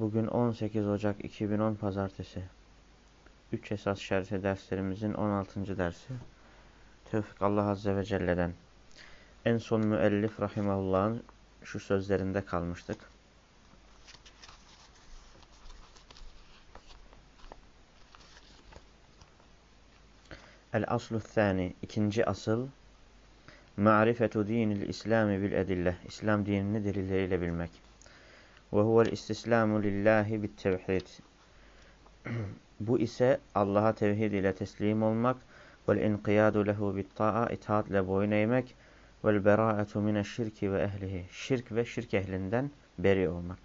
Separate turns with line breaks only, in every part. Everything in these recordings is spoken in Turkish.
Bugün 18 Ocak 2010 Pazartesi. 3 esas şerhi derslerimizin 16. dersi. Tevfik Allah Azze ve Celle'den. En son müellif rahimahullah'ın şu sözlerinde kalmıştık. El aslu thani. ikinci asıl. Ma'rifetu dinil İslami bil edille. İslam dinini delilleriyle bilmek. Ve huvel istislamu lillahi bit tevhid. Bu ise Allah'a tevhid ile teslim olmak vel inqiyadu lehu bit ta'a itaatle boyun eğmek vel bera'etu mineşşirki ve ehlihi. Şirk ve şirk ehlinden beri olmak.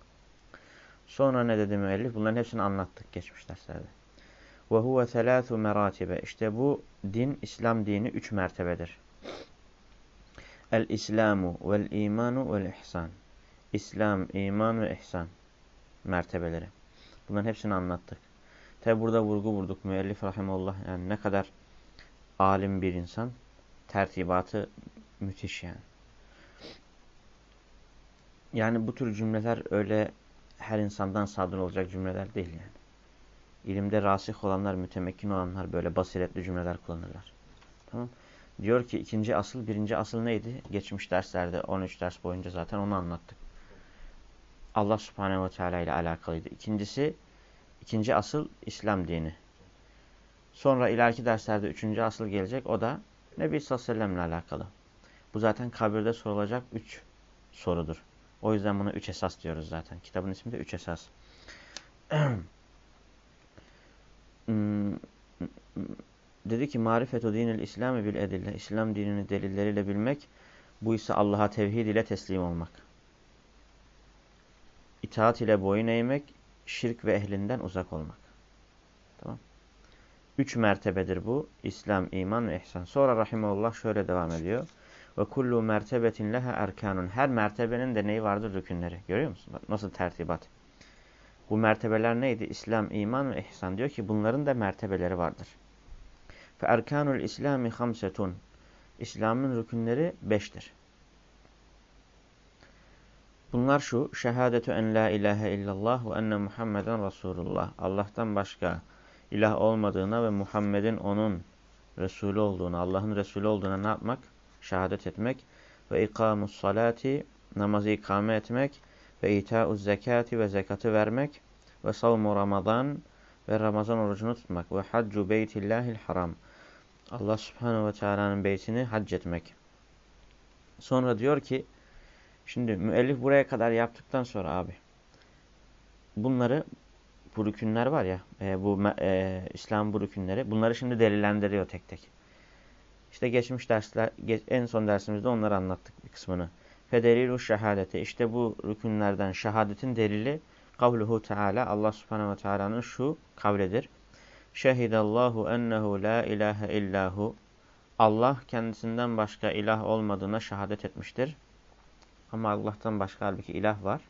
Sonra ne dedi müellif? Bunların hepsini anlattık geçmiş derslerde. Ve huve thelâthu meratibe. İşte bu din, İslam dini üç mertebedir. El-İslamu vel-İmanu vel-İhsan. İslam, iman ve ihsan mertebeleri. Bunların hepsini anlattık. Tabi burada vurgu vurduk. Müellif rahimullah yani ne kadar alim bir insan. Tertibatı müthiş yani. Yani bu tür cümleler öyle her insandan sadır olacak cümleler değil yani. İlimde rasih olanlar, mütemekkin olanlar böyle basiretli cümleler kullanırlar. Tamam Diyor ki ikinci asıl, birinci asıl neydi? Geçmiş derslerde 13 ders boyunca zaten onu anlattık. Allah subhanehu ve teala ile alakalıydı. İkincisi, ikinci asıl İslam dini. Sonra ileriki derslerde üçüncü asıl gelecek. O da Nebi sallallahu aleyhi ve sellem ile alakalı. Bu zaten kabirde sorulacak üç sorudur. O yüzden buna üç esas diyoruz zaten. Kitabın ismi de üç esas. Dedi ki marifetu dinil İslam'ı bil edille. İslam dinini delilleriyle bilmek. Bu ise Allah'a tevhid ile teslim olmak. İtaat ile boyun eğmek. Şirk ve ehlinden uzak olmak. Tamam. Üç mertebedir bu. İslam, iman ve ihsan. Sonra rahimullah şöyle devam ediyor. Ve kullu mertebetin leha erkanun. Her mertebenin de neyi vardır? Rükünleri. Görüyor musun? Nasıl tertibat? Bu mertebeler neydi? İslam, iman ve ihsan. Diyor ki bunların da mertebeleri vardır. Fe erkanul İslami hamsetun. İslam'ın rükünleri beştir. Bunlar şu. Şehadetü en la ilahe illallah ve enne Muhammeden Resulullah. Allah'tan başka ilah olmadığına ve Muhammed'in onun Resulü olduğuna, Allah'ın Resulü olduğuna ne yapmak? Şehadet etmek. Ve ikamus salati, namazı ikame etmek. Ve ita'uz zekati ve zekatı vermek. Ve savmu Ramazan ve Ramazan orucunu tutmak. Ve haccu beytillahil haram. Allah subhanehu ve teala'nın beytini hac etmek. Sonra diyor ki, şimdi müellif buraya kadar yaptıktan sonra abi, bunları, bu rükünler var ya, e, bu e, İslam bu rükünleri, bunları şimdi delillendiriyor tek tek. İşte geçmiş dersler, geç, en son dersimizde onları anlattık bir kısmını. Fedelilu şehadete, işte bu rükünlerden şehadetin delili, kavluhu teala, Allah subhanehu ve teala'nın şu kavledir. Şehidallahu ennehu la ilahe illahu. Allah kendisinden başka ilah olmadığına şehadet etmiştir. Ama Allah'tan başka halbuki ilah var.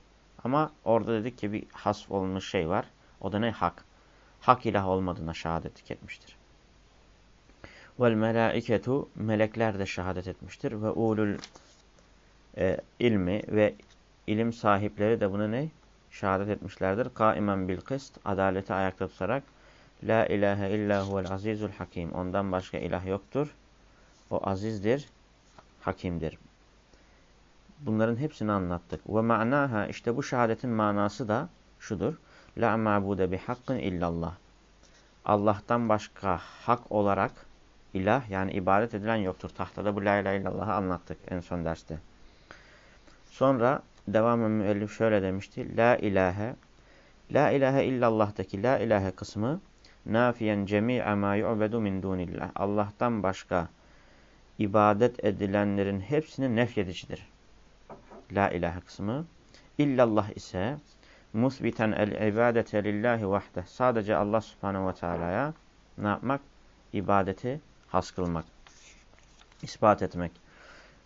Ama orada dedik ki bir hasf olmuş şey var. O da ne? Hak. Hak ilah olmadığına şehadet etmiştir. Vel melaiketu melekler de şehadet etmiştir. Ve ulul e, ilmi ve ilim sahipleri de buna ne? Şehadet etmişlerdir. Kaimen bil kıst. Adaleti ayakta tutarak La ilahe illa huvel azizul hakim. Ondan başka ilah yoktur. O azizdir, hakimdir. Bunların hepsini anlattık. Ve ma'naha işte bu şehadetin manası da şudur. La ma'bude bi hakkın illallah. Allah'tan başka hak olarak ilah yani ibadet edilen yoktur. Tahtada bu la ilahe illallah'ı anlattık en son derste. Sonra devamı müellif şöyle demişti. La ilahe La ilahe illallah'taki la ilahe kısmı nafiyen cemi'a ma yu'bedu min dunillah. Allah'tan başka ibadet edilenlerin hepsini nefyedicidir. La ilahe kısmı. İllallah ise musbiten el ibadete lillahi vahde. Sadece Allah subhanehu ve teala'ya ne yapmak? İbadeti has. İspat etmek.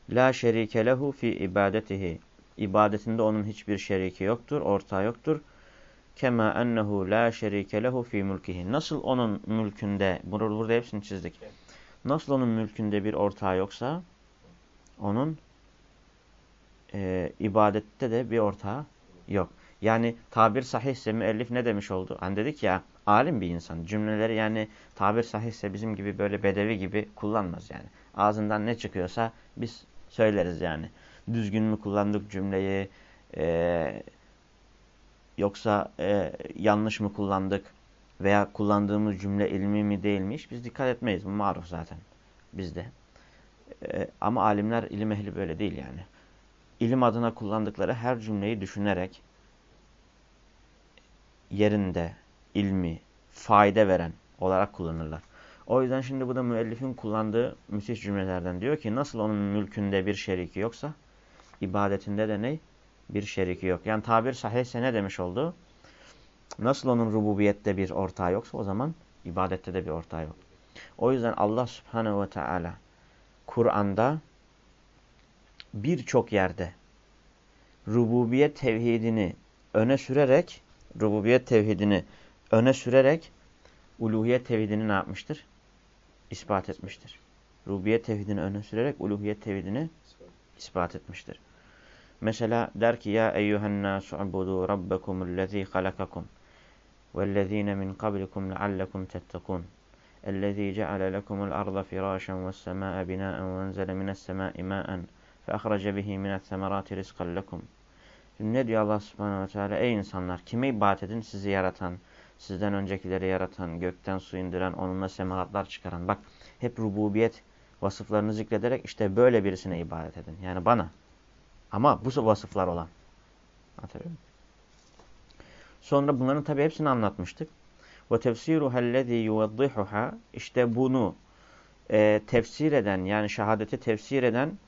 La şerike lehu fi ibadetihi. İbadetinde onun hiçbir şeriki yoktur, ortağı yoktur. Kema ennehu la şerike lehu fi mulkihi. Nasıl onun mülkünde, burada hepsini çizdik. Nasıl onun mülkünde bir ortağı yoksa, onun e, ibadette de bir ortağı yok. Yani tabir sahihse müellif ne demiş oldu? Hani dedik ya alim bir insan. Cümleleri yani tabir sahihse bizim gibi böyle bedevi gibi kullanmaz yani. Ağzından ne çıkıyorsa biz söyleriz yani. Düzgün mü kullandık cümleyi e, yoksa e, yanlış mı kullandık veya kullandığımız cümle ilmi mi değil mi hiç biz dikkat etmeyiz. Bu maruf zaten bizde. E, ama alimler ilim ehli böyle değil yani. İlim adına kullandıkları her cümleyi düşünerek yerinde, ilmi, fayda veren olarak kullanırlar. O yüzden şimdi bu da müellifin kullandığı müthiş cümlelerden diyor ki nasıl onun mülkünde bir şeriki yoksa ibadetinde de ne? Bir şeriki yok. Yani tabir sahihse ne demiş oldu? Nasıl onun rububiyette bir ortağı yoksa o zaman ibadette de bir ortağı yok. O yüzden Allah subhanehu ve teala Kur'an'da birçok yerde rububiyet tevhidini öne sürerek rububiyet tevhidini öne sürerek uluhiyet tevhidini ne yapmıştır? İspat etmiştir. Rububiyet tevhidini öne sürerek uluhiyet tevhidini ispat etmiştir. Mesela der ki ya eyyühen nasu abudu rabbekumullezî halakakum vellezîne min kablikum leallekum tettekûn الذي جعل لكم الأرض فراشا والسماء بناء وانزل من السماء ماء فأخرج به من الثمرات رزقا لكم Şimdi ne diyor Allah subhanahu ve teala? Ey insanlar kime ibadet edin? Sizi yaratan, sizden öncekileri yaratan, gökten su indiren, onunla semaratlar çıkaran. Bak hep rububiyet vasıflarını zikrederek işte böyle birisine ibadet edin. Yani bana. Ama bu vasıflar olan. Anlatabiliyor Sonra bunların tabi hepsini anlatmıştık. Ve tefsiruha ellezî yuvaddihuha işte bunu e, tefsir eden yani şehadeti tefsir eden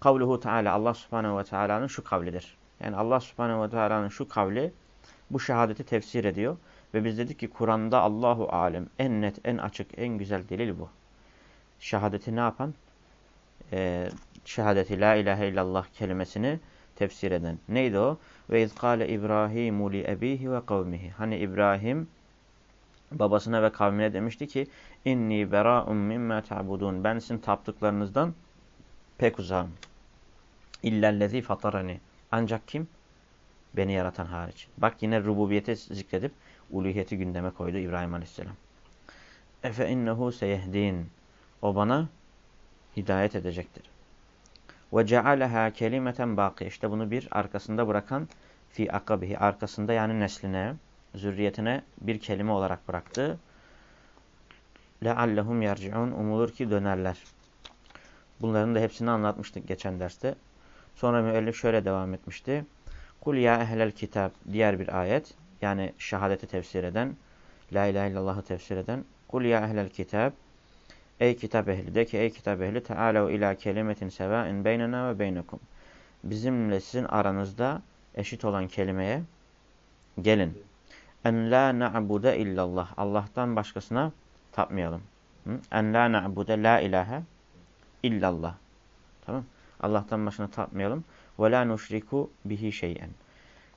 kavluhu Teala Allah Subhanahu ve Teala'nın şu kavlidir. Yani Allah subhanehu ve teala'nın şu kavli bu şehadeti tefsir ediyor. Ve biz dedik ki Kur'an'da Allahu alem en net, en açık, en güzel delil bu. Şehadeti ne yapan? Ee, şehadeti la ilahe illallah kelimesini tefsir eden. Neydi o? Ve izkale İbrahimu li ebihi ve kavmihi. Hani İbrahim babasına ve kavmine demişti ki inni bera'un mimme ta'budun. Ben sizin taptıklarınızdan pek uzağım. İllellezi fatarani. Ancak kim? Beni yaratan hariç. Bak yine rububiyeti zikredip uluhiyeti gündeme koydu İbrahim Aleyhisselam. Efe innehu seyehdin. O bana hidayet edecektir. Ve cealeha kelimeten baki. İşte bunu bir arkasında bırakan fi akabihi. Arkasında yani nesline, zürriyetine bir kelime olarak bıraktı. Leallehum yerciun. Umulur ki dönerler. Bunların da hepsini anlatmıştık geçen derste. Sonra müellif şöyle devam etmişti. Kul ya ehlel kitab diğer bir ayet. Yani şehadeti tefsir eden, la ilahe illallah'ı tefsir eden. Kul ya ehlel kitab Ey kitap ehli de ki ey kitap ehli tealev ila kelimetin sevain beynena ve beynekum. Bizimle sizin aranızda eşit olan kelimeye gelin. En la na'bude illallah. Allah'tan başkasına tapmayalım. En la na'bude la ilahe illallah. Tamam. Allah'tan başına tapmayalım. Ve la nuşriku bihi şeyen.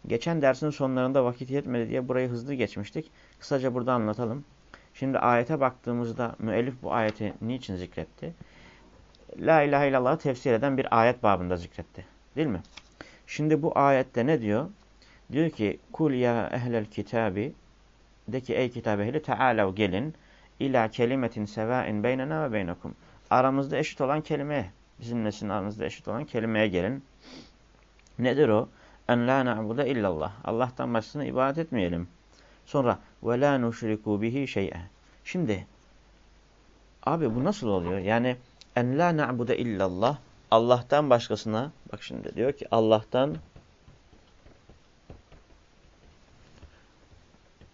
Geçen dersin sonlarında vakit yetmedi diye burayı hızlı geçmiştik. Kısaca burada anlatalım. Şimdi ayete baktığımızda müellif bu ayeti niçin zikretti? La ilahe illallah tefsir eden bir ayet babında zikretti. Değil mi? Şimdi bu ayette ne diyor? Diyor ki kul ya ehlel kitabi de ki ey kitap ehli tealav gelin ila kelimetin sevain beynena ve beynekum. Aramızda eşit olan kelimeye bizimle sizin aranızda eşit olan kelimeye gelin. Nedir o? En la na'bude illallah. Allah'tan başkasına ibadet etmeyelim. Sonra ve la nuşriku bihi şey'e. Şimdi abi bu nasıl oluyor? Yani en la na'bude illallah Allah'tan başkasına bak şimdi diyor ki Allah'tan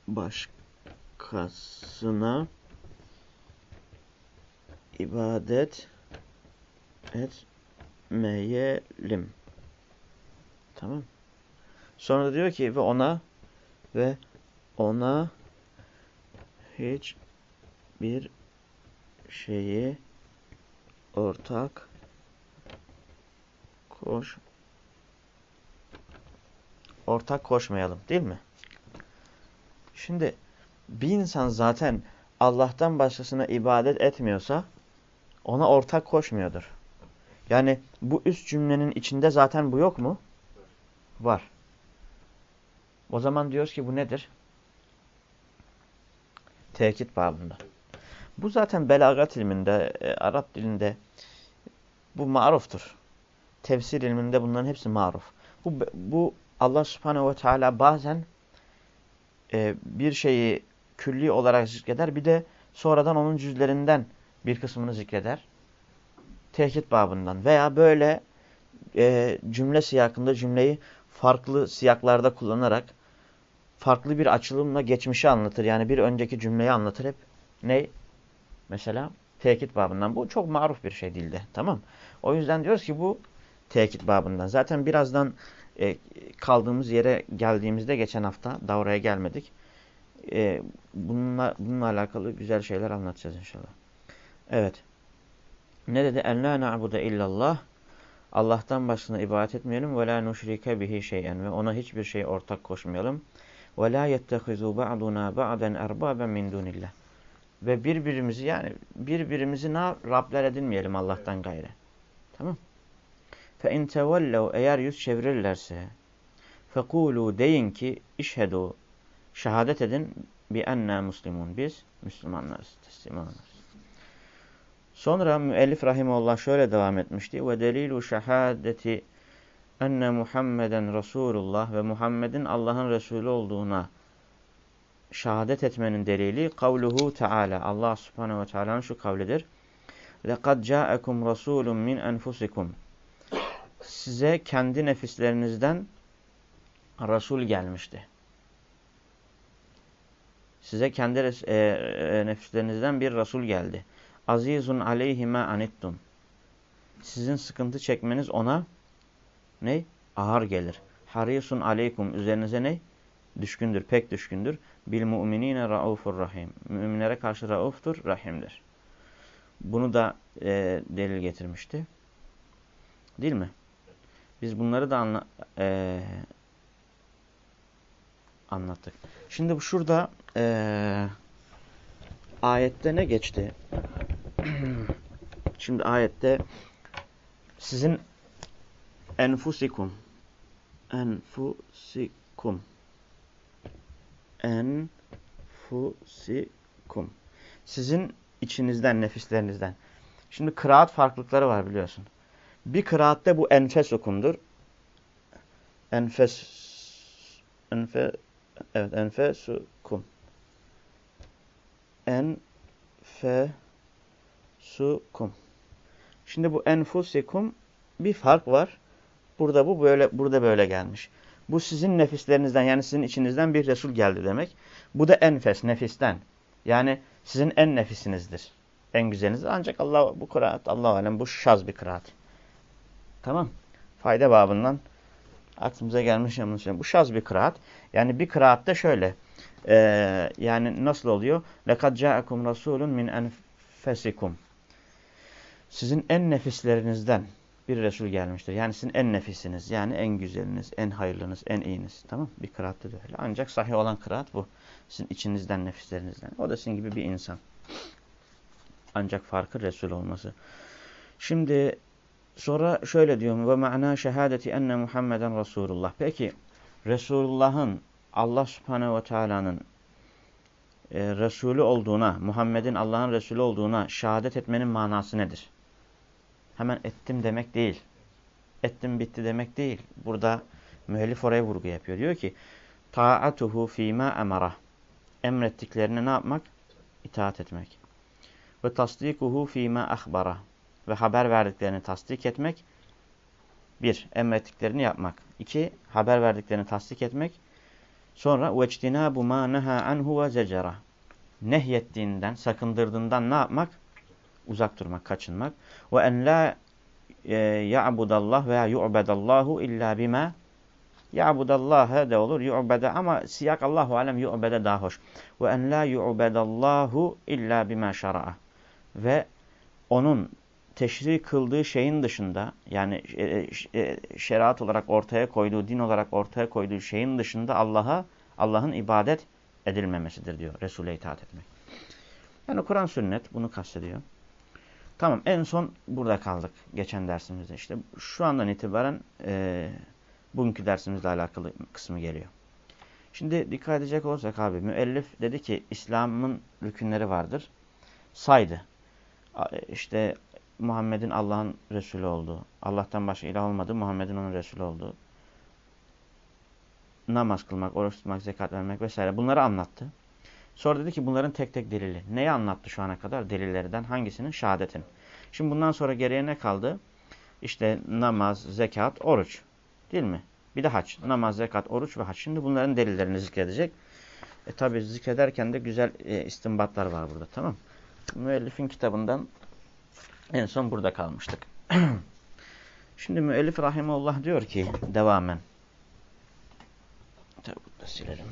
başkasına ibadet etmeyelim. Tamam. Sonra diyor ki ve ona ve ona hiç bir şeyi ortak koş ortak koşmayalım değil mi? Şimdi bir insan zaten Allah'tan başkasına ibadet etmiyorsa ona ortak koşmuyordur. Yani bu üst cümlenin içinde zaten bu yok mu? Var. O zaman diyoruz ki bu nedir? Tekit babında. Bu zaten belagat ilminde, e, Arap dilinde bu maruftur. Tefsir ilminde bunların hepsi maruf. Bu, bu Allah subhanehu ve teala bazen e, bir şeyi külli olarak zikreder. Bir de sonradan onun cüzlerinden bir kısmını zikreder. Tehdit babından veya böyle e, cümle siyakında cümleyi farklı siyaklarda kullanarak farklı bir açılımla geçmişi anlatır. Yani bir önceki cümleyi anlatır hep. Ne? Mesela tekit babından. Bu çok maruf bir şey dilde. Tamam. O yüzden diyoruz ki bu tekit babından. Zaten birazdan e, kaldığımız yere geldiğimizde geçen hafta da oraya gelmedik. E, bununla, bununla alakalı güzel şeyler anlatacağız inşallah. Evet. Ne dedi? En la na'budu illallah. Allah'tan başına ibadet etmeyelim. Ve la nuşrike bihi şeyen. Ve ona hiçbir şey ortak koşmayalım. Ve la yettehizu ba'duna ba'den erbaben min dunillah. Ve birbirimizi yani birbirimizi ne Rabler edinmeyelim Allah'tan gayrı. Tamam. Fe in tevellev eğer yüz çevirirlerse fekulu deyin ki işhedu şehadet edin bi enna muslimun biz Müslümanlarız, teslimanlarız. Sonra müellif rahimullah şöyle devam etmişti. Ve delilu şehadeti enne Muhammeden Resulullah ve Muhammed'in Allah'ın Resulü olduğuna şehadet etmenin delili kavluhu Teala. Allah subhanehu ve teala'nın şu kavlidir. لَقَدْ جَاءَكُمْ رَسُولٌ مِنْ أَنْفُسِكُمْ Size kendi nefislerinizden Resul gelmişti. Size kendi e, e, nefislerinizden bir Resul geldi. Azizun aleyhime anittum. Sizin sıkıntı çekmeniz ona ne? Ağır gelir. Harisun aleykum. Üzerinize ne? Düşkündür, pek düşkündür. Bil mu'minine raufur rahim. Müminlere karşı rauftur, rahimdir. Bunu da e, delil getirmişti. Değil mi? Biz bunları da anla, e, anlattık. Şimdi şurada e, ayette ne geçti? Şimdi ayette sizin enfusikum enfusikum enfusikum sizin içinizden, nefislerinizden. Şimdi kıraat farklılıkları var biliyorsun. Bir kıraatte bu enfesukumdur. Enfes enfe evet enfesukum enfusukum. Şimdi bu enfusikum bir fark var. Burada bu böyle burada böyle gelmiş. Bu sizin nefislerinizden yani sizin içinizden bir Resul geldi demek. Bu da enfes nefisten. Yani sizin en nefisinizdir. En güzeliniz. Ancak Allah bu kıraat Allah alem bu şaz bir kıraat. Tamam. Fayda babından aklımıza gelmiş yanlış. Bu şaz bir kıraat. Yani bir kıraatte şöyle. Ee, yani nasıl oluyor? لَقَدْ جَاءَكُمْ رَسُولٌ مِنْ أَنْفَسِكُمْ Sizin en nefislerinizden bir Resul gelmiştir. Yani sizin en nefisiniz. Yani en güzeliniz, en hayırlınız, en iyiniz. Tamam Bir kıraatte de öyle. Ancak sahih olan kıraat bu. Sizin içinizden, nefislerinizden. O da sizin gibi bir insan. Ancak farkı Resul olması. Şimdi sonra şöyle diyorum. Ve ma'na şehadeti enne Muhammeden Resulullah. Peki Resulullah'ın Allah subhanehu ve teala'nın e, Resulü olduğuna, Muhammed'in Allah'ın Resulü olduğuna şehadet etmenin manası nedir? Hemen ettim demek değil. Ettim bitti demek değil. Burada müellif oraya vurgu yapıyor. Diyor ki, taatuhu fîmâ emara. Emrettiklerini ne yapmak? İtaat etmek. Ve tasdikuhu fîmâ ahbara. Ve haber verdiklerini tasdik etmek. Bir, emrettiklerini yapmak. İki, haber verdiklerini tasdik etmek. Sonra وَاجْتِنَابُ مَا نَهَا عَنْهُ وَزَجَرَ Nehyettiğinden, sakındırdığından ne yapmak? Uzak durmak, kaçınmak. وَاَنْ لَا يَعْبُدَ اللّٰهُ veya يُعْبَدَ اللّٰهُ اِلَّا بِمَا Ya'budallaha de olur. Yu'bede ama siyak Allahu alem yu'bede daha hoş. Ve en la yu'bedallahu illa bima şara'a. Ve onun teşri kıldığı şeyin dışında yani e, e, e, şeriat olarak ortaya koyduğu, din olarak ortaya koyduğu şeyin dışında Allah'a Allah'ın ibadet edilmemesidir diyor Resul'e itaat etmek. Yani Kur'an sünnet bunu kastediyor. Tamam en son burada kaldık geçen dersimizde. işte şu andan itibaren e, bugünkü dersimizle alakalı kısmı geliyor. Şimdi dikkat edecek olursak abi müellif dedi ki İslam'ın rükünleri vardır. Saydı. İşte Muhammed'in Allah'ın Resulü olduğu, Allah'tan başka ilah olmadığı, Muhammed'in onun Resulü olduğu, namaz kılmak, oruç tutmak, zekat vermek vesaire bunları anlattı. Sonra dedi ki bunların tek tek delili. Neyi anlattı şu ana kadar? Delillerden hangisinin? Şehadetin. Şimdi bundan sonra geriye ne kaldı? İşte namaz, zekat, oruç. Değil mi? Bir de haç. Namaz, zekat, oruç ve haç. Şimdi bunların delillerini zikredecek. E tabi zikrederken de güzel e, istinbatlar var burada. Tamam Müellifin kitabından en son burada kalmıştık. Şimdi müellif rahimullah diyor ki devamen. Tabi burada silelim.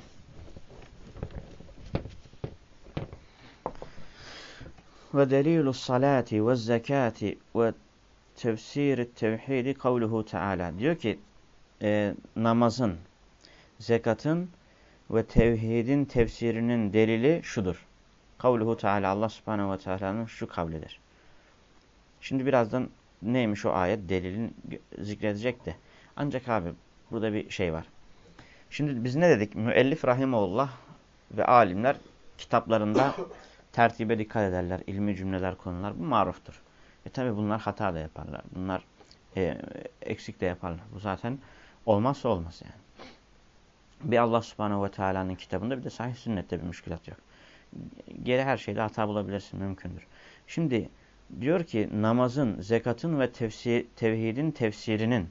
Ve delilu salati ve zekati ve tefsiri tevhidi kavluhu teala. Diyor ki e, namazın, zekatın ve tevhidin tefsirinin delili şudur. Kavluhu teala Allah subhanehu ve teala'nın şu kavlidir. Şimdi birazdan neymiş o ayet delilin zikredecek de. Ancak abi burada bir şey var. Şimdi biz ne dedik? Müellif rahimullah ve alimler kitaplarında tertibe dikkat ederler. ilmi cümleler konular. Bu maruftur. E tabi bunlar hata da yaparlar. Bunlar e, eksik de yaparlar. Bu zaten olmazsa olmaz yani. Bir Allah subhanehu ve teala'nın kitabında bir de sahih sünnette bir müşkilat yok. Geri her şeyde hata bulabilirsin. Mümkündür. Şimdi diyor ki namazın, zekatın ve tefsir, tevhidin tefsirinin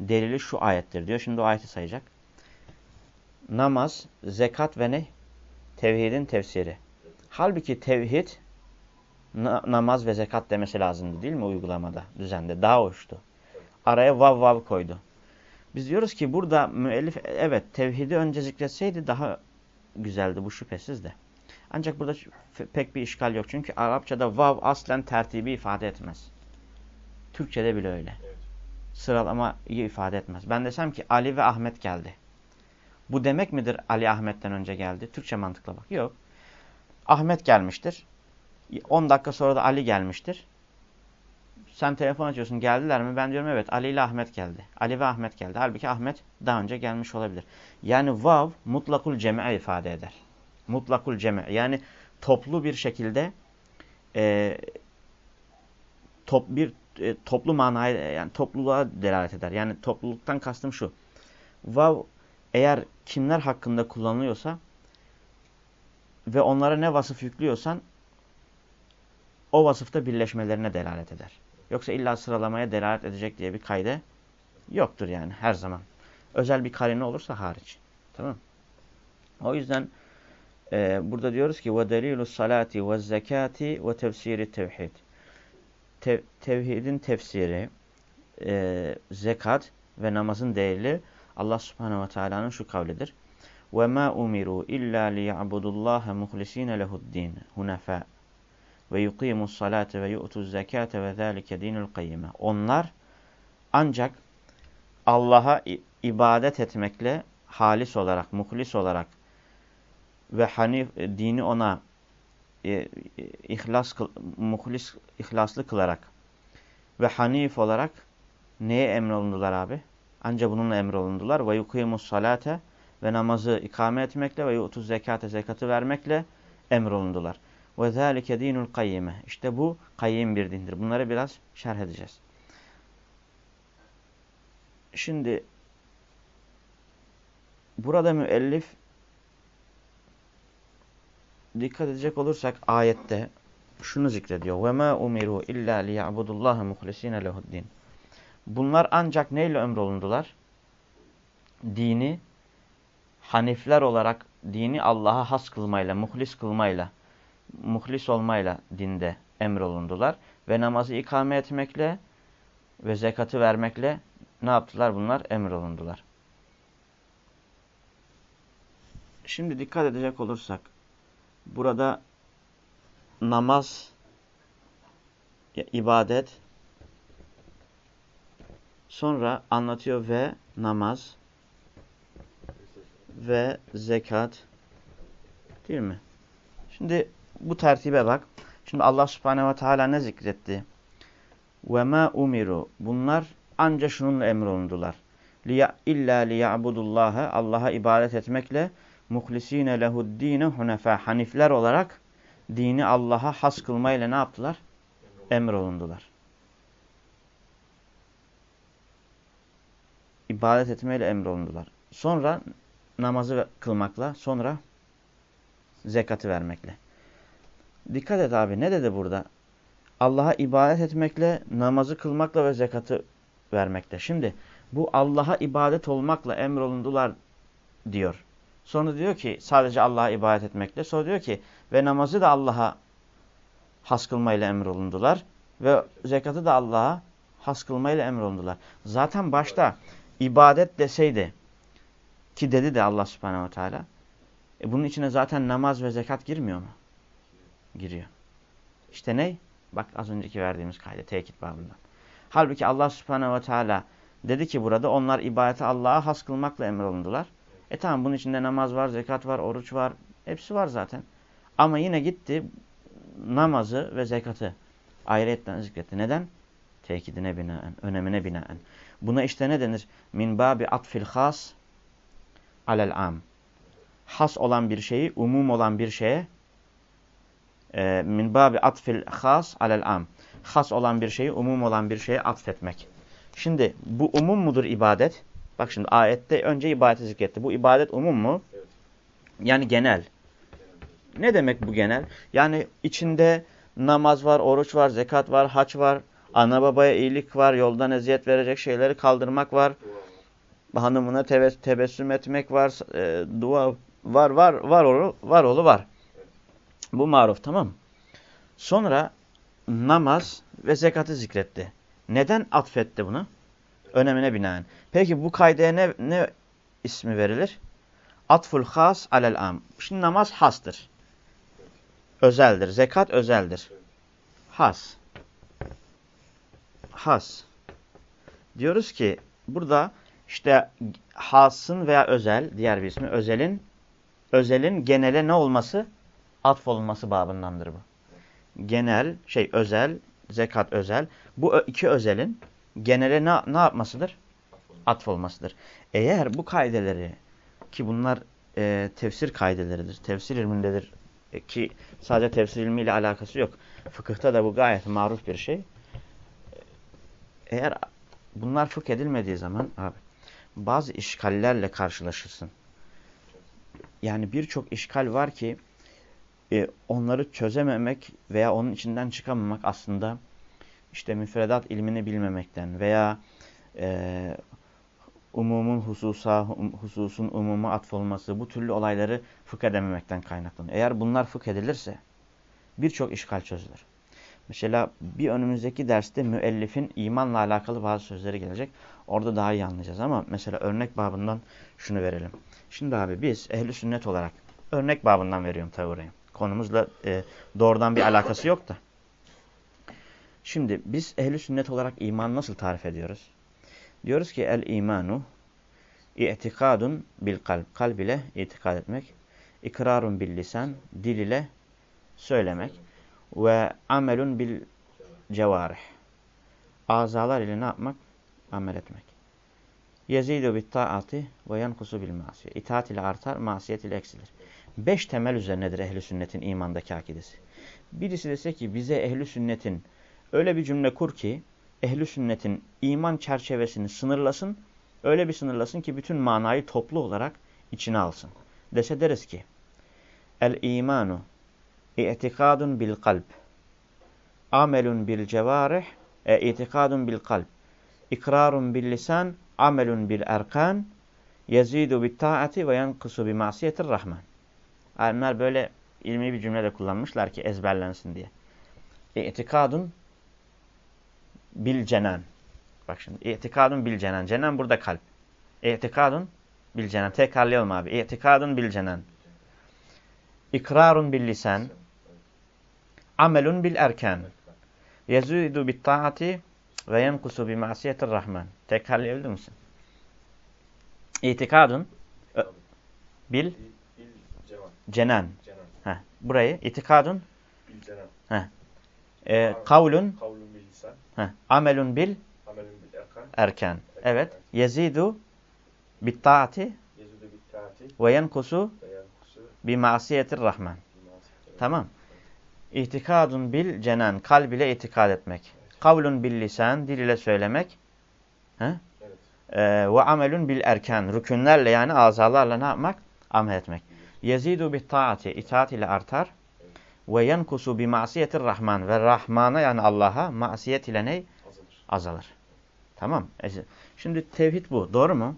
delili şu ayettir diyor. Şimdi o ayeti sayacak. Namaz, zekat ve ne? Tevhidin tefsiri. Halbuki tevhid na namaz ve zekat demesi lazımdı değil mi uygulamada, düzende? Daha hoştu. Araya vav vav koydu. Biz diyoruz ki burada müellif evet tevhidi önce zikretseydi daha güzeldi bu şüphesiz de. Ancak burada pek bir işgal yok. Çünkü Arapçada vav aslen tertibi ifade etmez. Türkçede bile öyle. Evet. Sıralamayı ifade etmez. Ben desem ki Ali ve Ahmet geldi. Bu demek midir Ali Ahmet'ten önce geldi? Türkçe mantıkla bak. Yok. Ahmet gelmiştir. 10 dakika sonra da Ali gelmiştir. Sen telefon açıyorsun geldiler mi? Ben diyorum evet Ali ile Ahmet geldi. Ali ve Ahmet geldi. Halbuki Ahmet daha önce gelmiş olabilir. Yani vav mutlakul cem'e ifade eder. Mutlakul cem'e yani toplu bir şekilde e, top bir e, toplu manaya yani topluluğa delalet eder. Yani topluluktan kastım şu. Vav eğer kimler hakkında kullanılıyorsa ve onlara ne vasıf yüklüyorsan o vasıfta birleşmelerine delalet eder. Yoksa illa sıralamaya delalet edecek diye bir kaydı yoktur yani her zaman. Özel bir karine olursa hariç. Tamam O yüzden e, burada diyoruz ki وَدَلِيلُ الصَّلَاتِ وَالزَّكَاتِ وَتَفْسِيرِ التَّوْحِيدِ Tev Tevhidin tefsiri, e, zekat ve namazın değerli Allah subhanehu ve teala'nın şu kavlidir. وَمَا أُمِرُوا إِلَّا لِيَعْبُدُ اللّٰهَ مُخْلِس۪ينَ لَهُ الدِّينَ هُنَفَاءَ ve yuqimus salate ve yu'tuz zekate ve zalike dinul kayyime. Onlar ancak Allah'a ibadet etmekle halis olarak, muhlis olarak ve hanif e, dini ona e, e, ihlas muhlis ihlaslı kılarak ve hanif olarak neye emrolundular abi? Ancak bununla emrolundular. Ve yuqimus salate ve namazı ikame etmekle ve yu'tuz zekate zekatı vermekle emrolundular. Ve zâlike dinul kayyime. İşte bu kayyim bir dindir. Bunları biraz şerh edeceğiz. Şimdi burada müellif dikkat edecek olursak ayette şunu zikrediyor. Ve ma umiru illa liya'budullaha muhlisine lehu'd-din. Bunlar ancak neyle emrolundular? Dini hanifler olarak dini Allah'a has kılmayla, muhlis kılmayla muhlis olmayla dinde emrolundular. Ve namazı ikame etmekle ve zekatı vermekle ne yaptılar bunlar? Emrolundular. Şimdi dikkat edecek olursak burada namaz, ibadet, sonra anlatıyor ve namaz ve zekat değil mi? Şimdi bu tertibe bak. Şimdi Allah subhanehu ve teala ne zikretti? Ma umiru. Bunlar ancak şununla emrolundular. İlla liya'budullaha Allah'a ibadet etmekle muhlisine lehuddine hunefa hanifler olarak dini Allah'a has kılmayla ne yaptılar? Emrolundular. İbadet etmeyle emrolundular. Sonra namazı kılmakla, sonra zekatı vermekle. Dikkat et abi ne dedi burada? Allah'a ibadet etmekle, namazı kılmakla ve zekatı vermekle. Şimdi bu Allah'a ibadet olmakla emrolundular diyor. Sonra diyor ki sadece Allah'a ibadet etmekle. Sonra diyor ki ve namazı da Allah'a has kılmayla emrolundular. Ve zekatı da Allah'a has kılmayla emrolundular. Zaten başta ibadet deseydi ki dedi de Allah subhanehu ve teala. E bunun içine zaten namaz ve zekat girmiyor mu? Giriyor. İşte ne? Bak az önceki verdiğimiz kaydı tekit babından. Halbuki Allah subhanehu ve teala dedi ki burada onlar ibadeti Allah'a has kılmakla emrolundular. E tamam bunun içinde namaz var, zekat var, oruç var. Hepsi var zaten. Ama yine gitti namazı ve zekatı ayrıyetten zikretti. Neden? Tekidine binaen, önemine binaen. Buna işte ne denir? Min babi atfil has alel am. Has olan bir şeyi, umum olan bir şeye e, min babi atfil has alel am. Has olan bir şeyi, umum olan bir şeye atfetmek. Şimdi bu umum mudur ibadet? Bak şimdi ayette önce ibadeti zikretti. Bu ibadet umum mu? Yani genel. Ne demek bu genel? Yani içinde namaz var, oruç var, zekat var, haç var, ana babaya iyilik var, yoldan eziyet verecek şeyleri kaldırmak var, hanımına tebessüm etmek var, e, dua var, var, var oğlu, var oğlu var. Bu maruf tamam Sonra namaz ve zekatı zikretti. Neden atfetti bunu? Önemine binaen. Peki bu kaydeye ne, ne ismi verilir? Atful has alel am. Şimdi namaz hastır. Özeldir. Zekat özeldir. Has. Has. Diyoruz ki burada işte hasın veya özel, diğer bir ismi özelin, özelin genele ne olması? Atfolunması babındandır bu. Genel, şey özel, zekat özel. Bu iki özelin genele ne, ne yapmasıdır? Atfolmasıdır. Eğer bu kaideleri ki bunlar e, tefsir kaideleridir, tefsir ilmindedir e, ki sadece tefsir ilmiyle alakası yok. Fıkıhta da bu gayet maruf bir şey. Eğer bunlar fıkh edilmediği zaman abi bazı işgallerle karşılaşırsın. Yani birçok işgal var ki e, onları çözememek veya onun içinden çıkamamak aslında işte müfredat ilmini bilmemekten veya e, umumun hususa, hususun umuma atfolması bu türlü olayları fıkh edememekten kaynaklanıyor. Eğer bunlar fıkh edilirse birçok işgal çözülür. Mesela bir önümüzdeki derste müellifin imanla alakalı bazı sözleri gelecek. Orada daha iyi anlayacağız ama mesela örnek babından şunu verelim. Şimdi abi biz ehli sünnet olarak örnek babından veriyorum tabi orayı. Konumuzla e, doğrudan bir alakası yok da. Şimdi biz ehli sünnet olarak iman nasıl tarif ediyoruz? Diyoruz ki el imanu i'tikadun bil kalb. Kalb ile itikad etmek. İkrarun bil lisan. Dil ile söylemek. Ve amelun bil cevarih. Azalar ile ne yapmak? Amel etmek. Yezidu bit taati ve yankusu bil masiye. İtaat ile artar, masiyet ile eksilir. Beş temel üzerinedir ehli sünnetin imandaki akidesi. Birisi dese ki bize ehli sünnetin öyle bir cümle kur ki ehli sünnetin iman çerçevesini sınırlasın. Öyle bir sınırlasın ki bütün manayı toplu olarak içine alsın. Dese deriz ki El imanu i'tikadun bil kalb amelun bil cevarih e, itikadun bil kalb ikrarun bil lisan amelun bil erkan yezidu bit taati ve yankısu bi masiyetir rahman. Alimler böyle ilmi bir cümle de kullanmışlar ki ezberlensin diye. İtikadun bil cenan. Bak şimdi itikadun bil cenan. Cenan burada kalp. İtikadun bil cenan. Tekrarlayalım abi. İtikadun bil cenan. ikrarun bil lisan, amelun bil erken, yezidu bit taati ve yenkusu bi masiyetir rahman. Tekrarlayabilir misin? İtikadun bil cenan. Heh, burayı itikadun
Bil cenan.
heh, e, kavlun
Kavlun.
Heh, amelun bil erken. Evet. Yezidu bit taati ve yenkusu bi masiyetir rahman. Tamam. İtikadun bil cenan. Kalb ile itikad etmek. Kavlun bil lisan. Dil ile söylemek.
Evet.
Ee, ve amelun bil erken. Rükünlerle yani azalarla ne yapmak? Amel etmek. Yezidu bit taati. itaat ile artar. Ve yenkusu bi masiyetir rahman. Ve rahmana yani Allah'a masiyet ile ne?
Azalır.
Azalır. Tamam. E, Şimdi tevhid bu. Doğru mu?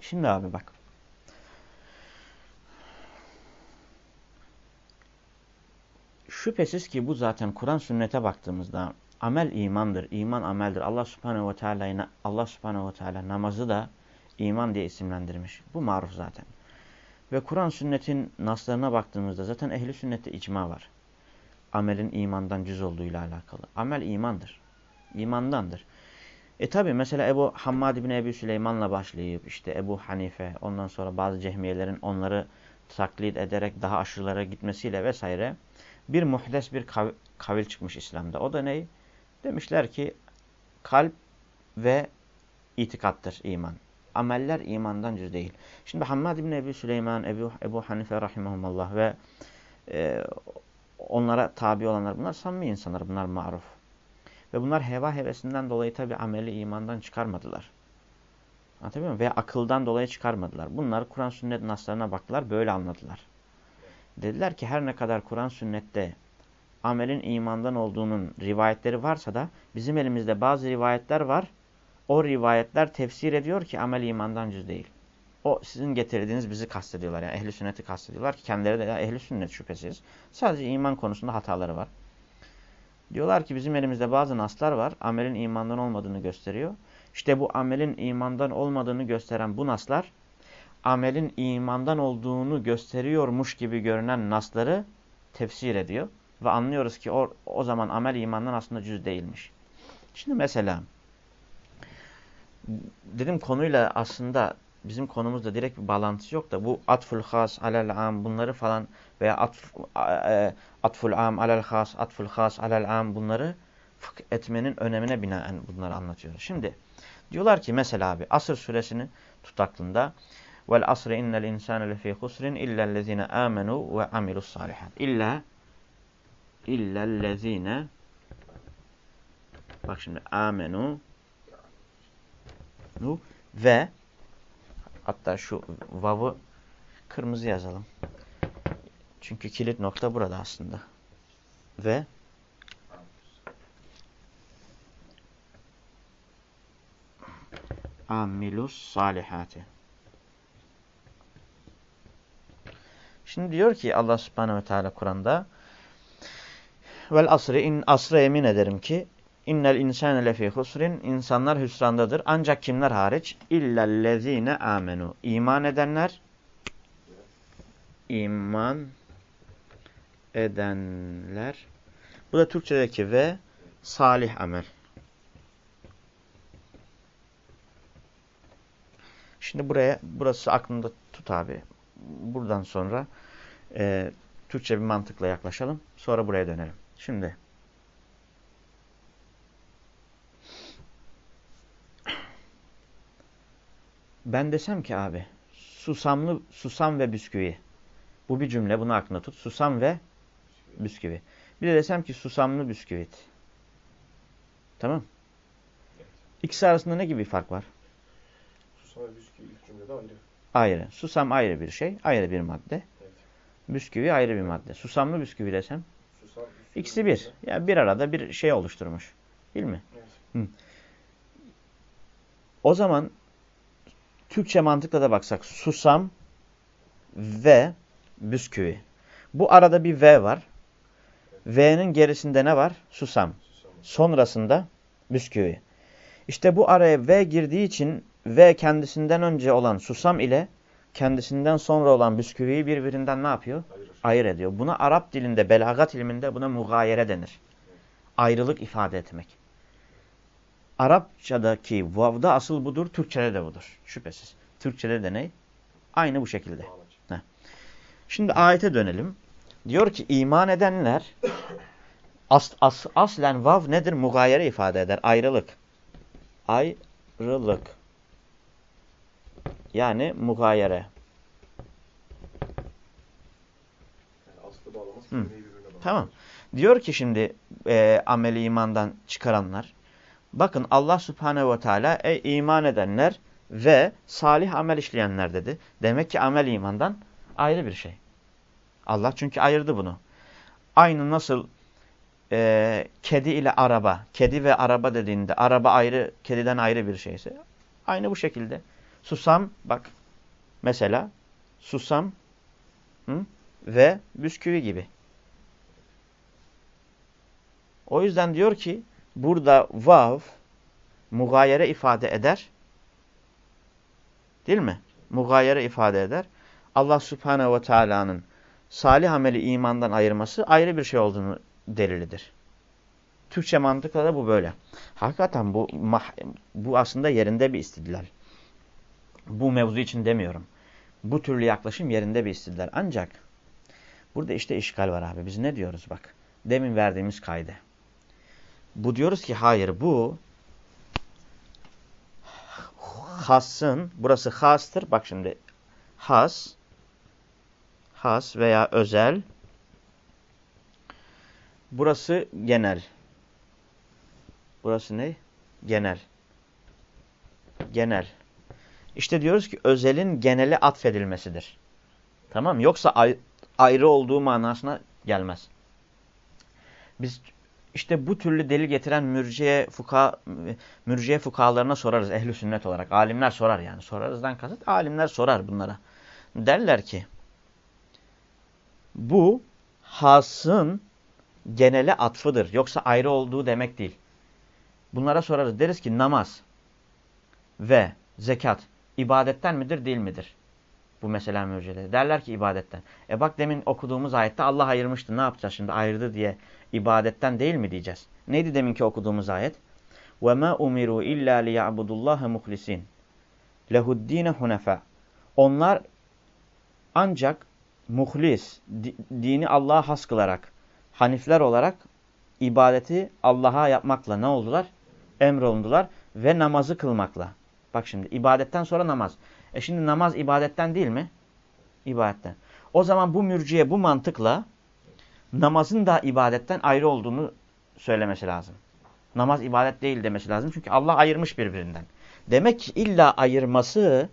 Şimdi abi bak. Şüphesiz ki bu zaten Kur'an sünnete baktığımızda amel imandır. iman ameldir. Allah Subhanahu ve Teala Allah Subhanahu ve Teala namazı da iman diye isimlendirmiş. Bu maruf zaten. Ve Kur'an sünnetin naslarına baktığımızda zaten ehli sünnette icma var. Amelin imandan cüz olduğuyla alakalı. Amel imandır. İmandandır. E tabi mesela Ebu Hammad bin Ebu Süleyman'la başlayıp işte Ebu Hanife ondan sonra bazı cehmiyelerin onları taklit ederek daha aşırılara gitmesiyle vesaire bir muhdes bir kav kavil çıkmış İslam'da. O da ne? Demişler ki kalp ve itikattır iman. Ameller imandan cüz değil. Şimdi Hammad bin Ebu Süleyman, Ebu, Ebu Hanife rahimahumallah ve e, onlara tabi olanlar bunlar samimi insanlar. Bunlar maruf. Ve bunlar heva hevesinden dolayı tabi ameli imandan çıkarmadılar. Anlatabiliyor muyum? Veya akıldan dolayı çıkarmadılar. Bunlar Kur'an sünnet naslarına baktılar, böyle anladılar. Dediler ki her ne kadar Kur'an sünnette amelin imandan olduğunun rivayetleri varsa da bizim elimizde bazı rivayetler var. O rivayetler tefsir ediyor ki amel imandan cüz değil. O sizin getirdiğiniz bizi kastediyorlar. Yani ehli sünneti kastediyorlar ki kendileri de ya ehli sünnet şüphesiz. Sadece iman konusunda hataları var. Diyorlar ki bizim elimizde bazı naslar var. Amelin imandan olmadığını gösteriyor. İşte bu amelin imandan olmadığını gösteren bu naslar amelin imandan olduğunu gösteriyormuş gibi görünen nasları tefsir ediyor. Ve anlıyoruz ki o, o zaman amel imandan aslında cüz değilmiş. Şimdi mesela dedim konuyla aslında bizim konumuzda direkt bir bağlantısı yok da bu atful has alel am bunları falan veya atf, e, atful am alel has, atful has alel am bunları fıkh etmenin önemine binaen bunları anlatıyoruz. Şimdi diyorlar ki mesela abi Asır suresini tut aklında. Vel asri innel insane lefî husrin illellezine amenu ve amilus salihat. İlla illellezine bak şimdi amenu nu ve hatta şu vav'ı kırmızı yazalım. Çünkü kilit nokta burada aslında. Ve amilus salihati. Şimdi diyor ki Allah subhanehu ve teala Kur'an'da Vel asri in asra emin ederim ki innel insane lefî husrin insanlar hüsrandadır. Ancak kimler hariç? İllellezîne amenu. İman edenler iman edenler bu da Türkçedeki ve salih amel. Şimdi buraya burası aklında tut abi. Buradan sonra e, Türkçe bir mantıkla yaklaşalım. Sonra buraya dönelim. Şimdi ben desem ki abi susamlı susam ve bisküvi. Bu bir cümle bunu aklında tut. Susam ve bisküvi. Bir de desem ki susamlı bisküvit. Tamam. İkisi arasında ne gibi bir fark var?
Susam ve bisküvi ilk cümlede ayrı.
Ayrı. Susam ayrı bir şey. Ayrı bir madde.
Evet.
Bisküvi ayrı bir madde. Susamlı bisküvi desem.
Susam, bisküvi
İkisi bir. Ya yani bir arada bir şey oluşturmuş. Değil mi?
Evet.
O zaman Türkçe mantıkla da baksak susam ve bisküvi. Bu arada bir V var. V'nin gerisinde ne var? Susam. Sonrasında bisküvi. İşte bu araya V girdiği için V kendisinden önce olan susam ile kendisinden sonra olan bisküviyi birbirinden ne yapıyor?
Ayırır.
ayır ediyor. Buna Arap dilinde, belagat ilminde buna mugayere denir. Ayrılık ifade etmek. Arapçadaki vavda asıl budur, Türkçede de budur. Şüphesiz. Türkçede de ne? Aynı bu şekilde. Heh. Şimdi ayete dönelim. Diyor ki iman edenler as, as, aslen vav nedir? Mugayere ifade eder. Ayrılık. Ayrılık. Yani mugayere.
Yani
Hı. Tamam. Diyor ki şimdi e, ameli imandan çıkaranlar. Bakın Allah subhanehu ve teala ey iman edenler ve salih amel işleyenler dedi. Demek ki amel imandan ayrı bir şey. Allah çünkü ayırdı bunu. Aynı nasıl e, kedi ile araba, kedi ve araba dediğinde araba ayrı, kediden ayrı bir şeyse. Aynı bu şekilde. Susam bak mesela susam hı, ve bisküvi gibi. O yüzden diyor ki burada vav mugayere ifade eder. Değil mi? Mugayere ifade eder. Allah subhanehu ve teala'nın salih ameli imandan ayırması ayrı bir şey olduğunu delilidir. Türkçe mantıkla da bu böyle. Hakikaten bu bu aslında yerinde bir istidlal. Bu mevzu için demiyorum. Bu türlü yaklaşım yerinde bir istidlal. Ancak burada işte işgal var abi. Biz ne diyoruz bak. Demin verdiğimiz kaydı. Bu diyoruz ki hayır bu hasın burası hastır. Bak şimdi has has veya özel burası genel. Burası ne? Genel. Genel. İşte diyoruz ki özelin genele atfedilmesidir. Tamam Yoksa ay ayrı olduğu manasına gelmez. Biz işte bu türlü delil getiren mürciye, fuka, mürciye fukalarına sorarız ehli sünnet olarak. Alimler sorar yani. Sorarızdan kasıt alimler sorar bunlara. Derler ki bu hasın genele atfıdır. Yoksa ayrı olduğu demek değil. Bunlara sorarız. Deriz ki namaz ve zekat ibadetten midir değil midir? Bu mesela mürcide. Derler ki ibadetten. E bak demin okuduğumuz ayette Allah ayırmıştı. Ne yapacağız şimdi ayırdı diye ibadetten değil mi diyeceğiz? Neydi deminki okuduğumuz ayet? وَمَا اُمِرُوا اِلَّا لِيَعْبُدُ اللّٰهَ مُخْلِسِينَ لَهُ الدِّينَ hunefa. Onlar ancak muhlis, dini Allah'a has kılarak, hanifler olarak ibadeti Allah'a yapmakla ne oldular? Emrolundular ve namazı kılmakla. Bak şimdi ibadetten sonra namaz. E şimdi namaz ibadetten değil mi? İbadetten. O zaman bu mürciye bu mantıkla namazın da ibadetten ayrı olduğunu söylemesi lazım. Namaz ibadet değil demesi lazım. Çünkü Allah ayırmış birbirinden. Demek ki illa ayırması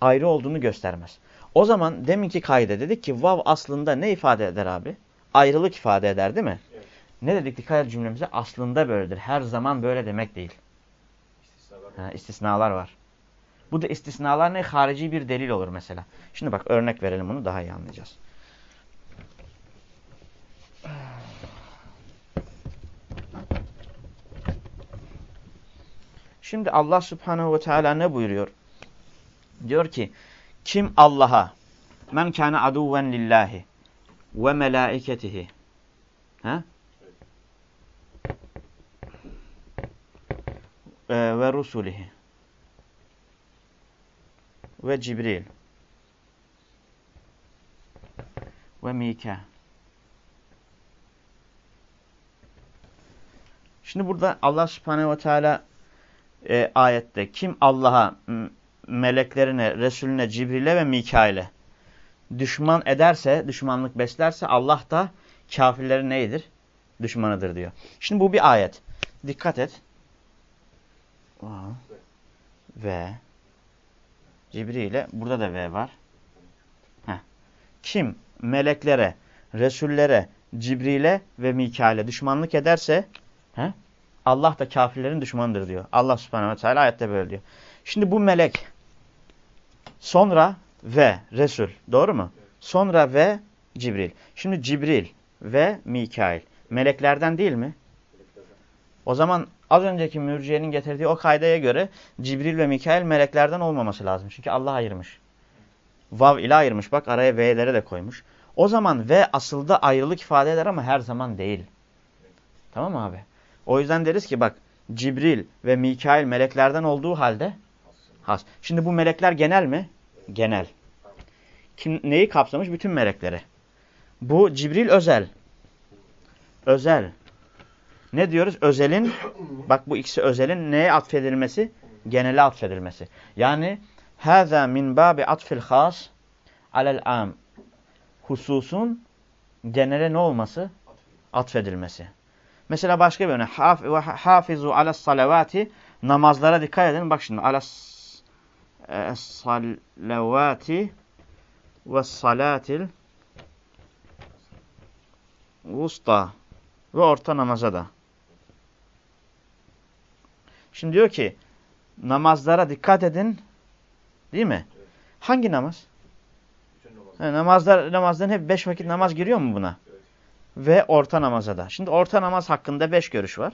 ayrı olduğunu göstermez. O zaman deminki kayda dedik ki vav aslında ne ifade eder abi? Ayrılık ifade eder değil mi?
Evet.
Ne dedik dikkat et cümlemize? Aslında böyledir. Her zaman böyle demek değil.
İstisnalar
Ha, istisnalar var. Bu da istisnalar ne? Harici bir delil olur mesela. Şimdi bak örnek verelim bunu daha iyi anlayacağız. Şimdi Allah subhanehu ve teala ne buyuruyor? Diyor ki kim Allah'a men kâne aduven lillahi ve melâiketihi ha? Ee, ve rusulihi ve Cibril ve Mika. Şimdi burada Allah subhanehu ve teala e, ayette kim Allah'a, meleklerine, Resulüne, Cibril'e ve Mikail'e düşman ederse, düşmanlık beslerse Allah da kafirlerin neydir? Düşmanıdır diyor. Şimdi bu bir ayet. Dikkat et. Ve Cibril'e, burada da V var. Heh. Kim meleklere, Resullere, Cibril'e ve Mikail'e düşmanlık ederse he, Allah da kafirlerin düşmanıdır diyor. Allah subhanehu ve teala ayette böyle diyor. Şimdi bu melek sonra ve Resul doğru mu? Sonra ve Cibril. Şimdi Cibril ve Mikail meleklerden değil mi? O zaman az önceki mürciyenin getirdiği o kaydaya göre Cibril ve Mikail meleklerden olmaması lazım. Çünkü Allah ayırmış. Vav ile ayırmış. Bak araya V'lere de koymuş. O zaman ve asılda ayrılık ifade eder ama her zaman değil. Tamam abi? O yüzden deriz ki bak Cibril ve Mikail meleklerden olduğu halde has. Şimdi bu melekler genel mi? Genel. Kim, neyi kapsamış? Bütün melekleri. Bu Cibril özel. Özel. Ne diyoruz? Özelin, bak bu ikisi özelin neye atfedilmesi? Genele atfedilmesi. Yani هَذَا min babi atfil has alel am. Hususun genele ne olması? Atfedilmesi. Mesela başka bir örnek. Hafizu alas salavati namazlara dikkat edin. Bak şimdi alas e, salavati ve salatil vusta ve orta namaza da. Şimdi diyor ki namazlara dikkat edin. Değil mi?
Evet.
Hangi namaz?
Bütün namaz.
He, namazlar, namazdan hep beş vakit namaz giriyor mu buna?
Evet.
Ve orta namaza da. Şimdi orta namaz hakkında beş görüş var.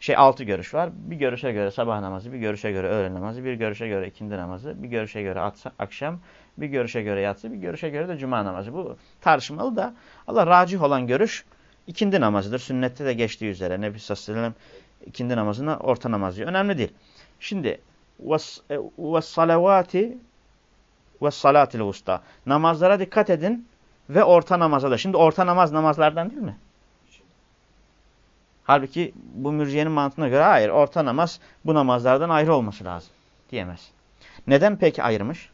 Şey altı görüş var. Bir görüşe göre sabah namazı, bir görüşe göre öğle namazı, bir görüşe göre ikindi namazı, bir görüşe göre atsa, akşam, bir görüşe göre yatsı, bir görüşe göre de cuma namazı. Bu tartışmalı da Allah racih olan görüş ikindi namazıdır. Sünnette de geçtiği üzere Nebi sallallahu aleyhi ve sellem ikindi namazına orta namaz diyor. Önemli değil. Şimdi ve salavati ve salatil usta. Namazlara dikkat edin ve orta namaza da. Şimdi orta namaz namazlardan değil mi? Halbuki bu mürciyenin mantığına göre hayır orta namaz bu namazlardan ayrı olması lazım diyemez. Neden peki ayırmış?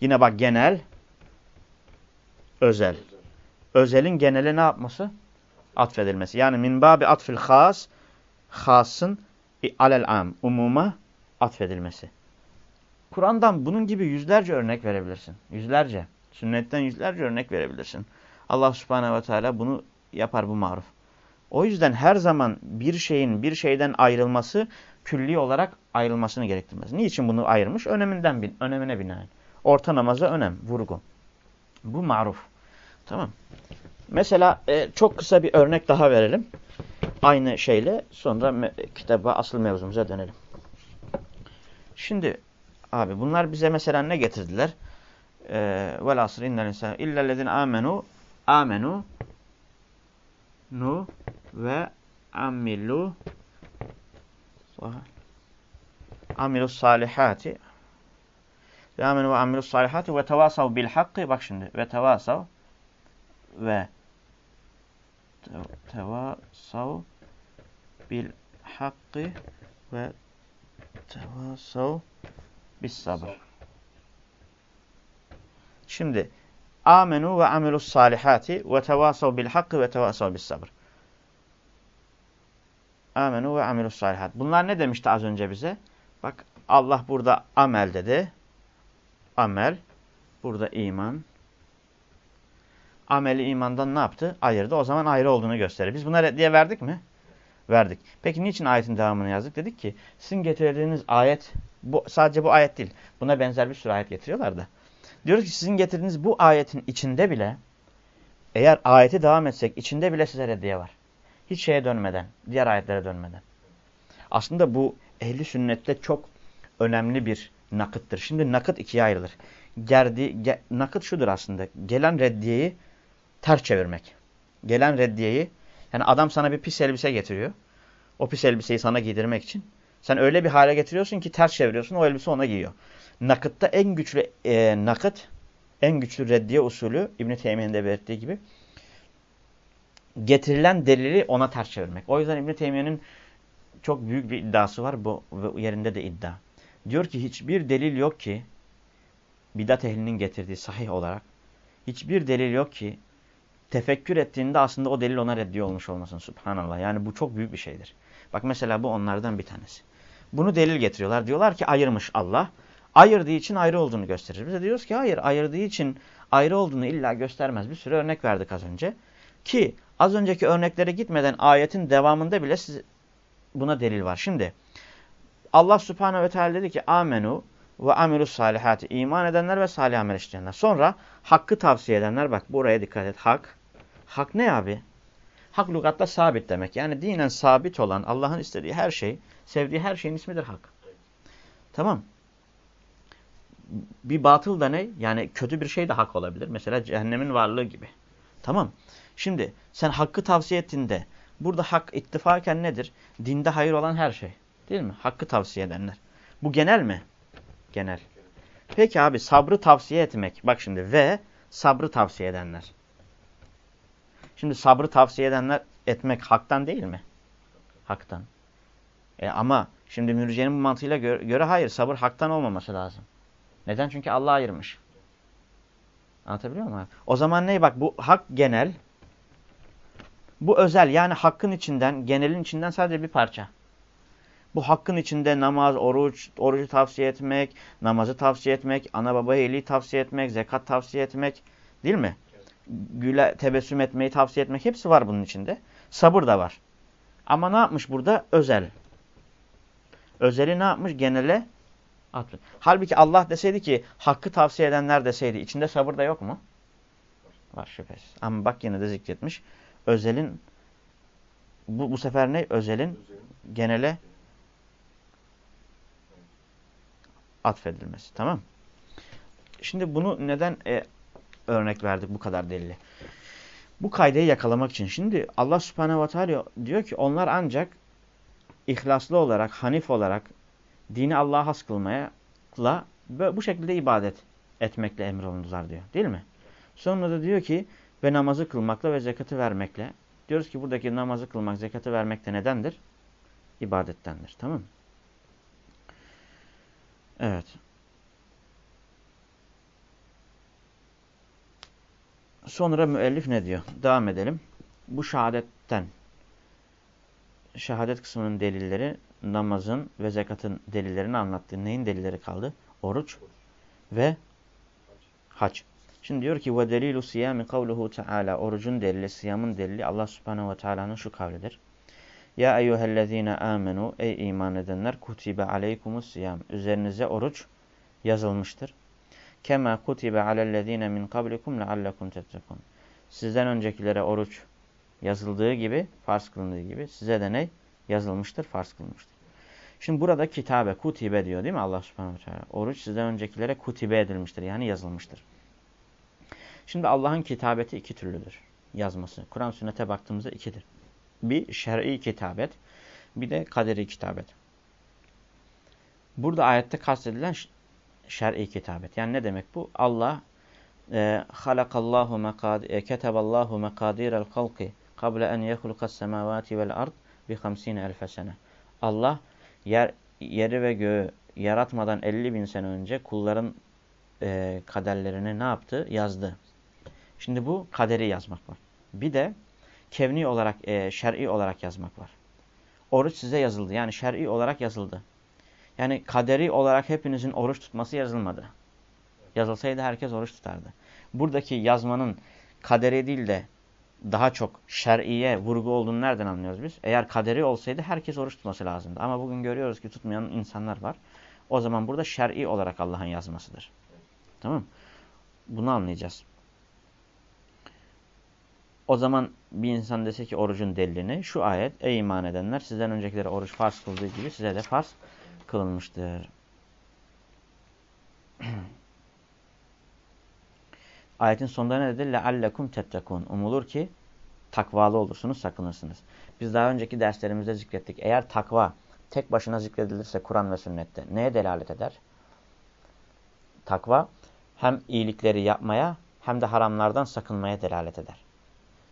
Yine bak genel, özel.
Özel.
Özelin genele ne yapması? Atfedilmesi. Yani min babi atfil has, hasın alel am, umuma atfedilmesi. Kur'an'dan bunun gibi yüzlerce örnek verebilirsin. Yüzlerce. Sünnetten yüzlerce örnek verebilirsin. Allah subhanehu ve teala bunu yapar bu maruf. O yüzden her zaman bir şeyin bir şeyden ayrılması külli olarak ayrılmasını gerektirmez. Niçin bunu ayırmış? Öneminden bin, önemine binaen. Orta namaza önem, vurgu. Bu maruf. Tamam. Mesela e, çok kısa bir örnek daha verelim. Aynı şeyle sonra kitaba asıl mevzumuza dönelim. Şimdi abi bunlar bize mesela ne getirdiler? Ee, vel asr innel insan illellezine amenu amenu nu ve amilu amilu salihati ve amenu ve amilu salihati ve tevasav bil hakkı bak şimdi ve tevasav ve tevasav bil hakkı ve tevasav bis sabır. Şimdi amenu ve amilus salihati ve tevasav bil hakkı ve tevasav bis sabır. Amenu ve amilus salihat. Bunlar ne demişti az önce bize? Bak Allah burada amel dedi. Amel. Burada iman. Ameli imandan ne yaptı? Ayırdı. O zaman ayrı olduğunu gösterir. Biz buna reddiye verdik mi? Verdik. Peki niçin ayetin devamını yazdık? Dedik ki sizin getirdiğiniz ayet bu sadece bu ayet değil. Buna benzer bir sürü ayet getiriyorlar da. Diyoruz ki sizin getirdiğiniz bu ayetin içinde bile eğer ayeti devam etsek içinde bile size reddiye var. Hiç şeye dönmeden, diğer ayetlere dönmeden. Aslında bu ehli sünnette çok önemli bir nakıttır. Şimdi nakıt ikiye ayrılır. Gerdi, ge, nakıt şudur aslında. Gelen reddiyeyi ters çevirmek. Gelen reddiyeyi yani adam sana bir pis elbise getiriyor. O pis elbiseyi sana giydirmek için. Sen öyle bir hale getiriyorsun ki ters çeviriyorsun o elbise ona giyiyor. Nakıtta en güçlü e, nakıt, en güçlü reddiye usulü İbn-i Teymiye'nin de belirttiği gibi getirilen delili ona ters çevirmek. O yüzden İbn-i Teymiye'nin çok büyük bir iddiası var bu yerinde de iddia. Diyor ki hiçbir delil yok ki bidat ehlinin getirdiği sahih olarak hiçbir delil yok ki tefekkür ettiğinde aslında o delil ona reddiye olmuş olmasın. Subhanallah. Yani bu çok büyük bir şeydir. Bak mesela bu onlardan bir tanesi. Bunu delil getiriyorlar. Diyorlar ki ayırmış Allah. Ayırdığı için ayrı olduğunu gösterir. Biz de diyoruz ki hayır ayırdığı için ayrı olduğunu illa göstermez. Bir sürü örnek verdik az önce. Ki az önceki örneklere gitmeden ayetin devamında bile siz, buna delil var. Şimdi Allah subhanehu ve teala dedi ki amenu ve amelus salihati iman edenler ve salih amel işleyenler. Sonra hakkı tavsiye edenler bak buraya dikkat et hak. Hak ne abi? Hak lügatta sabit demek. Yani dinen sabit olan Allah'ın istediği her şey, sevdiği her şeyin ismidir hak. Tamam. bir batıl da ne? Yani kötü bir şey de hak olabilir. Mesela cehennemin varlığı gibi. Tamam. Şimdi sen hakkı tavsiye ettiğinde burada hak ittifaken nedir? Dinde hayır olan her şey. Değil mi? Hakkı tavsiye edenler. Bu genel mi? Genel. Peki abi sabrı tavsiye etmek. Bak şimdi ve sabrı tavsiye edenler. Şimdi sabrı tavsiye edenler etmek haktan değil mi? Haktan. E ama şimdi mürciyenin bu mantığıyla göre, göre hayır sabır haktan olmaması lazım. Neden? Çünkü Allah ayırmış. Anlatabiliyor muyum? O zaman ne? Bak bu hak genel. Bu özel. Yani hakkın içinden, genelin içinden sadece bir parça. Bu hakkın içinde namaz, oruç, orucu tavsiye etmek, namazı tavsiye etmek, ana baba iyiliği tavsiye etmek, zekat tavsiye etmek değil mi? Güle tebessüm etmeyi tavsiye etmek hepsi var bunun içinde. Sabır da var. Ama ne yapmış burada? Özel. Özeli ne yapmış? Genele atmış. Halbuki Allah deseydi ki hakkı tavsiye edenler deseydi içinde sabır da yok mu? Var şüphesiz. Ama bak yine de zikretmiş. Özelin bu, bu sefer ne? Özelin genele atfedilmesi. Tamam Şimdi bunu neden e, örnek verdik bu kadar delili? Bu kaydeyi yakalamak için. Şimdi Allah subhanehu ve teala diyor ki onlar ancak ihlaslı olarak, hanif olarak dini Allah'a has kılmayla bu şekilde ibadet etmekle emrolundular diyor. Değil mi? Sonra da diyor ki ve namazı kılmakla ve zekatı vermekle. Diyoruz ki buradaki namazı kılmak, zekatı vermek de nedendir? İbadettendir. Tamam mı? Evet. Sonra müellif ne diyor? Devam edelim. Bu şehadetten, şehadet kısmının delilleri namazın ve zekatın delillerini anlattı. Neyin delilleri kaldı? Oruç ve hac. Şimdi diyor ki ve delilu siyami kavluhu taala. Orucun delili, siyamın delili Allah subhanehu ve teala'nın şu kavlidir. Ya eyyühellezine amenu ey iman edenler kutibe aleykumus siyam. Üzerinize oruç yazılmıştır. Kema kutibe alellezine min kablikum leallekum tettekun. Sizden öncekilere oruç yazıldığı gibi, farz kılındığı gibi size de ne? Yazılmıştır, farz kılınmıştır. Şimdi burada kitabe, kutibe diyor değil mi Allah subhanahu teala? Oruç sizden öncekilere kutibe edilmiştir yani yazılmıştır. Şimdi Allah'ın kitabeti iki türlüdür. Yazması. Kur'an sünnete baktığımızda ikidir. Bir şer'i kitabet, bir de kaderi kitabet. Burada ayette kastedilen şer'i kitabet. Yani ne demek bu? Allah e, halakallahu mekad e, keteballahu mekadiral halqi kable en yehlukas semavati vel ard bi 50 elfe sene. Allah yer, yeri ve göğü yaratmadan 50 bin sene önce kulların e, kaderlerini ne yaptı? Yazdı. Şimdi bu kaderi yazmak var. Bir de kevni olarak, e, şer'i olarak yazmak var. Oruç size yazıldı. Yani şer'i olarak yazıldı. Yani kaderi olarak hepinizin oruç tutması yazılmadı. Yazılsaydı herkes oruç tutardı. Buradaki yazmanın kaderi değil de daha çok şer'iye vurgu olduğunu nereden anlıyoruz biz? Eğer kaderi olsaydı herkes oruç tutması lazımdı. Ama bugün görüyoruz ki tutmayan insanlar var. O zaman burada şer'i olarak Allah'ın yazmasıdır. Tamam Bunu anlayacağız. O zaman bir insan dese ki orucun delilini şu ayet ey iman edenler sizden öncekileri oruç farz kıldığı gibi size de farz kılınmıştır. Ayetin sonunda ne dedi? لَعَلَّكُمْ تَتَّكُونَ Umulur ki takvalı olursunuz, sakınırsınız. Biz daha önceki derslerimizde zikrettik. Eğer takva tek başına zikredilirse Kur'an ve sünnette neye delalet eder? Takva hem iyilikleri yapmaya hem de haramlardan sakınmaya delalet eder.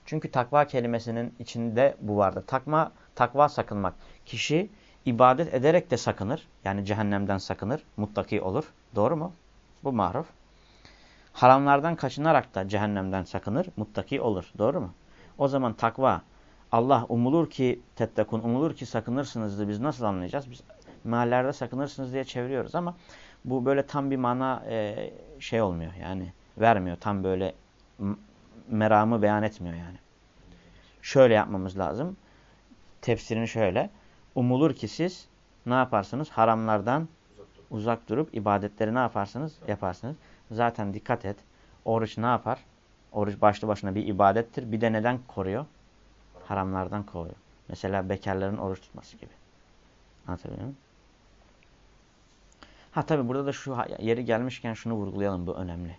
Çünkü takva kelimesinin içinde bu vardır. Takma, takva sakınmak. Kişi ibadet ederek de sakınır. Yani cehennemden sakınır. Muttaki olur. Doğru mu? Bu maruf. Haramlardan kaçınarak da cehennemden sakınır. Muttaki olur. Doğru mu? O zaman takva Allah umulur ki tettekun umulur ki sakınırsınız biz nasıl anlayacağız? Biz mahallelerde sakınırsınız diye çeviriyoruz ama bu böyle tam bir mana e, şey olmuyor yani vermiyor. Tam böyle meramı beyan etmiyor yani. Şöyle yapmamız lazım. Tefsirini şöyle. Umulur ki siz ne yaparsınız? Haramlardan uzak, uzak durup ibadetleri ne yaparsınız? Yaparsınız. Zaten dikkat et. Oruç ne yapar? Oruç başlı başına bir ibadettir. Bir de neden koruyor? Haramlardan koruyor. Mesela bekarların oruç tutması gibi. Anlatabiliyor muyum? Ha tabi burada da şu yeri gelmişken şunu vurgulayalım bu önemli.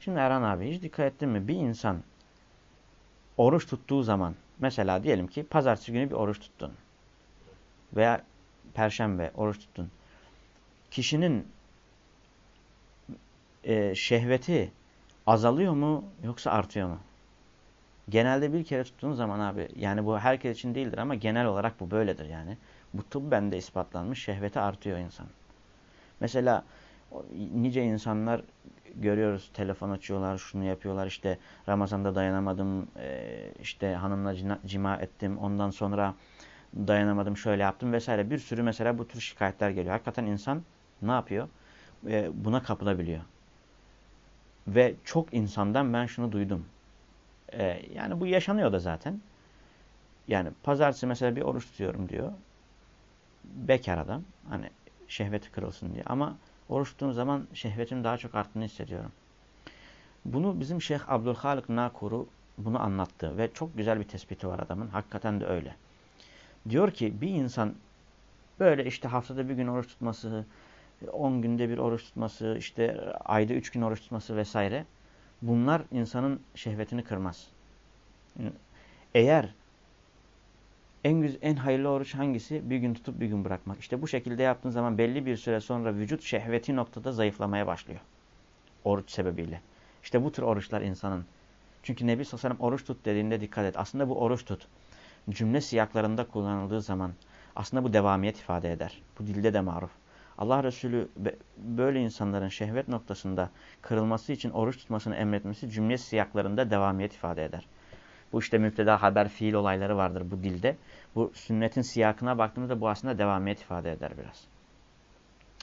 Şimdi Erhan abi hiç dikkat ettin mi? Bir insan oruç tuttuğu zaman mesela diyelim ki pazartesi günü bir oruç tuttun. Veya perşembe oruç tuttun. Kişinin e, şehveti azalıyor mu yoksa artıyor mu? Genelde bir kere tuttuğun zaman abi yani bu herkes için değildir ama genel olarak bu böyledir yani. Bu tıbben de ispatlanmış şehveti artıyor insan. Mesela nice insanlar görüyoruz telefon açıyorlar şunu yapıyorlar işte Ramazan'da dayanamadım işte hanımla cima ettim ondan sonra dayanamadım şöyle yaptım vesaire bir sürü mesela bu tür şikayetler geliyor. Hakikaten insan ne yapıyor? Buna kapılabiliyor. Ve çok insandan ben şunu duydum. Ee, yani bu yaşanıyor da zaten. Yani pazartesi mesela bir oruç tutuyorum diyor. Bekar adam. Hani şehveti kırılsın diye. Ama oruç tuttuğum zaman şehvetim daha çok arttığını hissediyorum. Bunu bizim Şeyh Abdülhalik Nakuru bunu anlattı. Ve çok güzel bir tespiti var adamın. Hakikaten de öyle. Diyor ki bir insan böyle işte haftada bir gün oruç tutması, 10 günde bir oruç tutması, işte ayda 3 gün oruç tutması vesaire. Bunlar insanın şehvetini kırmaz. Eğer en güzel, en hayırlı oruç hangisi? Bir gün tutup bir gün bırakmak. İşte bu şekilde yaptığın zaman belli bir süre sonra vücut şehveti noktada zayıflamaya başlıyor. Oruç sebebiyle. İşte bu tür oruçlar insanın. Çünkü Nebi Sallallahu Aleyhi oruç tut dediğinde dikkat et. Aslında bu oruç tut. Cümle siyaklarında kullanıldığı zaman aslında bu devamiyet ifade eder. Bu dilde de maruf. Allah Resulü böyle insanların şehvet noktasında kırılması için oruç tutmasını emretmesi cümle siyaklarında devamiyet ifade eder. Bu işte müpteda haber fiil olayları vardır bu dilde. Bu sünnetin siyakına baktığımızda bu aslında devamiyet ifade eder biraz.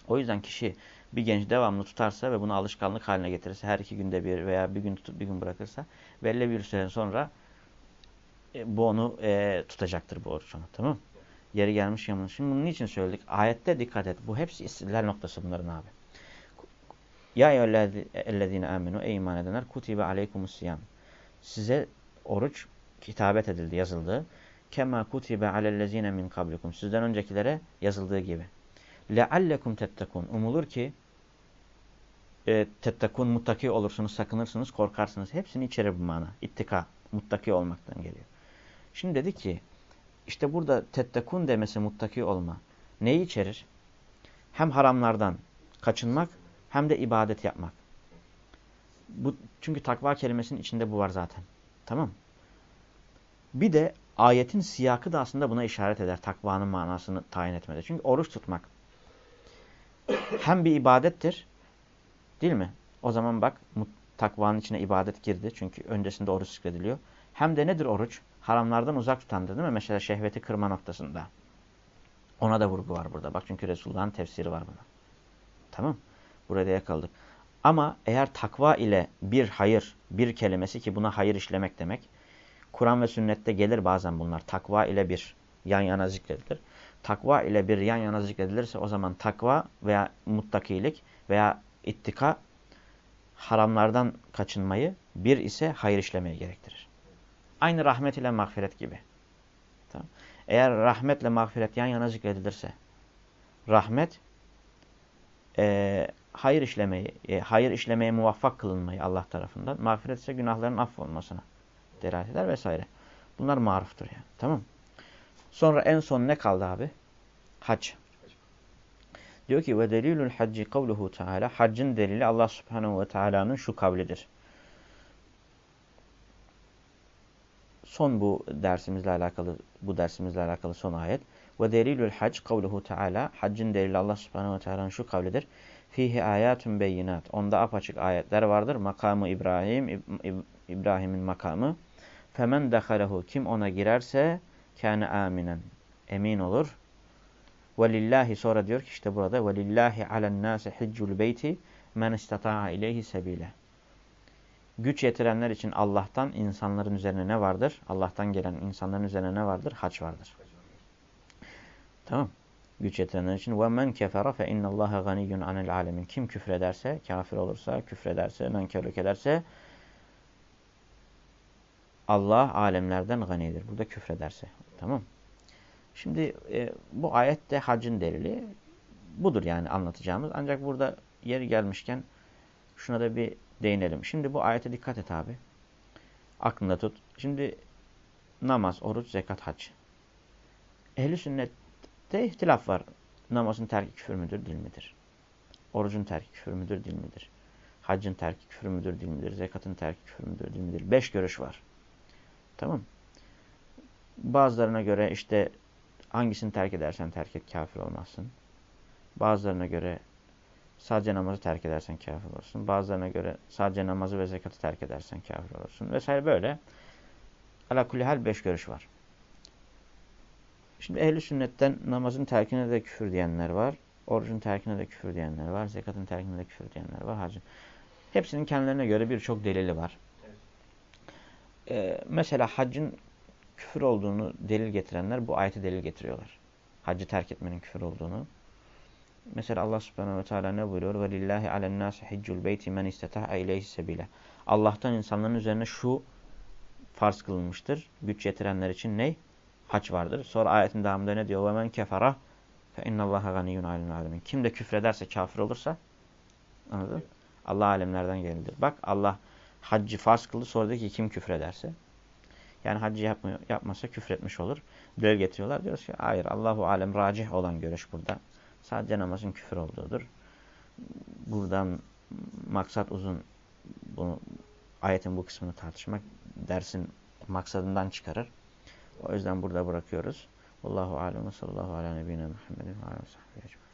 O yüzden kişi bir genç devamlı tutarsa ve bunu alışkanlık haline getirirse her iki günde bir veya bir gün tutup bir gün bırakırsa belli bir süre sonra e, bu onu e, tutacaktır bu oruç onu. Tamam Yeri gelmiş yanlış. Şimdi bunun için söyledik? Ayette dikkat et. Bu hepsi istidlal noktası bunların abi. Ya eyyühellezine amenu ey iman edenler kutibe aleykumus siyam. Size oruç kitabet edildi, yazıldı. Kema kutibe alellezine min kablikum. Sizden öncekilere yazıldığı gibi. Leallekum tettekun. Umulur ki e, tettekun muttaki olursunuz, sakınırsınız, korkarsınız. Hepsini içerir bu mana. İttika, muttaki olmaktan geliyor. Şimdi dedi ki işte burada tettekun demesi muttaki olma. Neyi içerir? Hem haramlardan kaçınmak hem de ibadet yapmak. Bu, çünkü takva kelimesinin içinde bu var zaten. Tamam Bir de ayetin siyakı da aslında buna işaret eder. Takvanın manasını tayin etmede. Çünkü oruç tutmak hem bir ibadettir. Değil mi? O zaman bak takvanın içine ibadet girdi. Çünkü öncesinde oruç zikrediliyor. Hem de nedir oruç? Haramlardan uzak tutandır değil mi? Mesela şehveti kırma noktasında. Ona da vurgu var burada. Bak çünkü Resulullah'ın tefsiri var buna. Tamam. Burada yakaladık. Ama eğer takva ile bir hayır, bir kelimesi ki buna hayır işlemek demek. Kur'an ve sünnette gelir bazen bunlar. Takva ile bir yan yana zikredilir. Takva ile bir yan yana zikredilirse o zaman takva veya muttakilik veya ittika haramlardan kaçınmayı, bir ise hayır işlemeyi gerektirir. Aynı rahmet ile mağfiret gibi. Tamam. Eğer rahmetle mağfiret yan yana zikredilirse, rahmet e, hayır işlemeyi, e, hayır işlemeye muvaffak kılınmayı Allah tarafından, mağfiret ise günahların affolmasına delalet eder vesaire. Bunlar maruftur yani. Tamam Sonra en son ne kaldı abi? Hac. Diyor ki ve delilul hacci kavluhu teala haccın delili Allah subhanehu ve teala'nın şu kavlidir. Son bu dersimizle alakalı bu dersimizle alakalı son ayet. Ve delilul hac kavluhu teala haccın delili Allah subhanahu ve teala'nın şu kavlidir. Fihi ayatun beyinat. Onda apaçık ayetler vardır. Makamı İbrahim İbrahim'in makamı. Femen dehalehu kim ona girerse kâne aminen. Emin olur. Velillahi sonra diyor ki işte burada velillahi alen nase hiccul beyti men istata'a ileyhi sebile güç yetirenler için Allah'tan insanların üzerine ne vardır? Allah'tan gelen insanların üzerine ne vardır? Haç vardır. Tamam. Güç yetirenler için ve men kefere fe innallaha ganiyyun anil alemin. Kim küfrederse, kafir olursa, küfrederse, nankörlük ederse Allah alemlerden ganidir. Burada küfrederse. Tamam. Şimdi e, bu ayette hacın delili budur yani anlatacağımız. Ancak burada yeri gelmişken şuna da bir değinelim. Şimdi bu ayete dikkat et abi. Aklında tut. Şimdi namaz, oruç, zekat, hac. Ehli sünnette ihtilaf var. Namazın terki küfür müdür, değil midir? Orucun terki küfür müdür, değil midir? Haccın terki küfür müdür, değil midir? Zekatın terki küfür müdür, değil midir? Beş görüş var. Tamam Bazılarına göre işte hangisini terk edersen terk et kafir olmazsın. Bazılarına göre sadece namazı terk edersen kafir olursun. Bazılarına göre sadece namazı ve zekatı terk edersen kafir olursun. Vesaire böyle. Ala hal beş görüş var. Şimdi ehli sünnetten namazın terkine de küfür diyenler var. Orucun terkine de küfür diyenler var. Zekatın terkine de küfür diyenler var. Hacın. Hepsinin kendilerine göre birçok delili var. Ee, mesela haccın küfür olduğunu delil getirenler bu ayeti delil getiriyorlar. Haccı terk etmenin küfür olduğunu. Mesela Allah subhanahu ve teala ne buyuruyor? Ve lillahi alen nasi hiccul beyti men isteta'a ileyhi sebile. Allah'tan insanların üzerine şu farz kılınmıştır. Güç yetirenler için ne? Haç vardır. Sonra ayetin devamında ne diyor? Ve men kefara fe innallaha ganiyyun alemin. Kim de küfrederse, kafir olursa anladın? Allah alemlerden gelindir. Bak Allah haccı farz kıldı. Sonra diyor ki kim küfrederse yani haccı yapmıyor, yapmasa küfretmiş olur. Delil getiriyorlar. Diyoruz ki hayır Allahu alem racih olan görüş burada. Sadece namazın küfür olduğudur. Buradan maksat uzun bunu ayetin bu kısmını tartışmak dersin maksadından çıkarır. O yüzden burada bırakıyoruz. Allahu alem ve sallallahu ala nebine Muhammedin ve aleyhi ve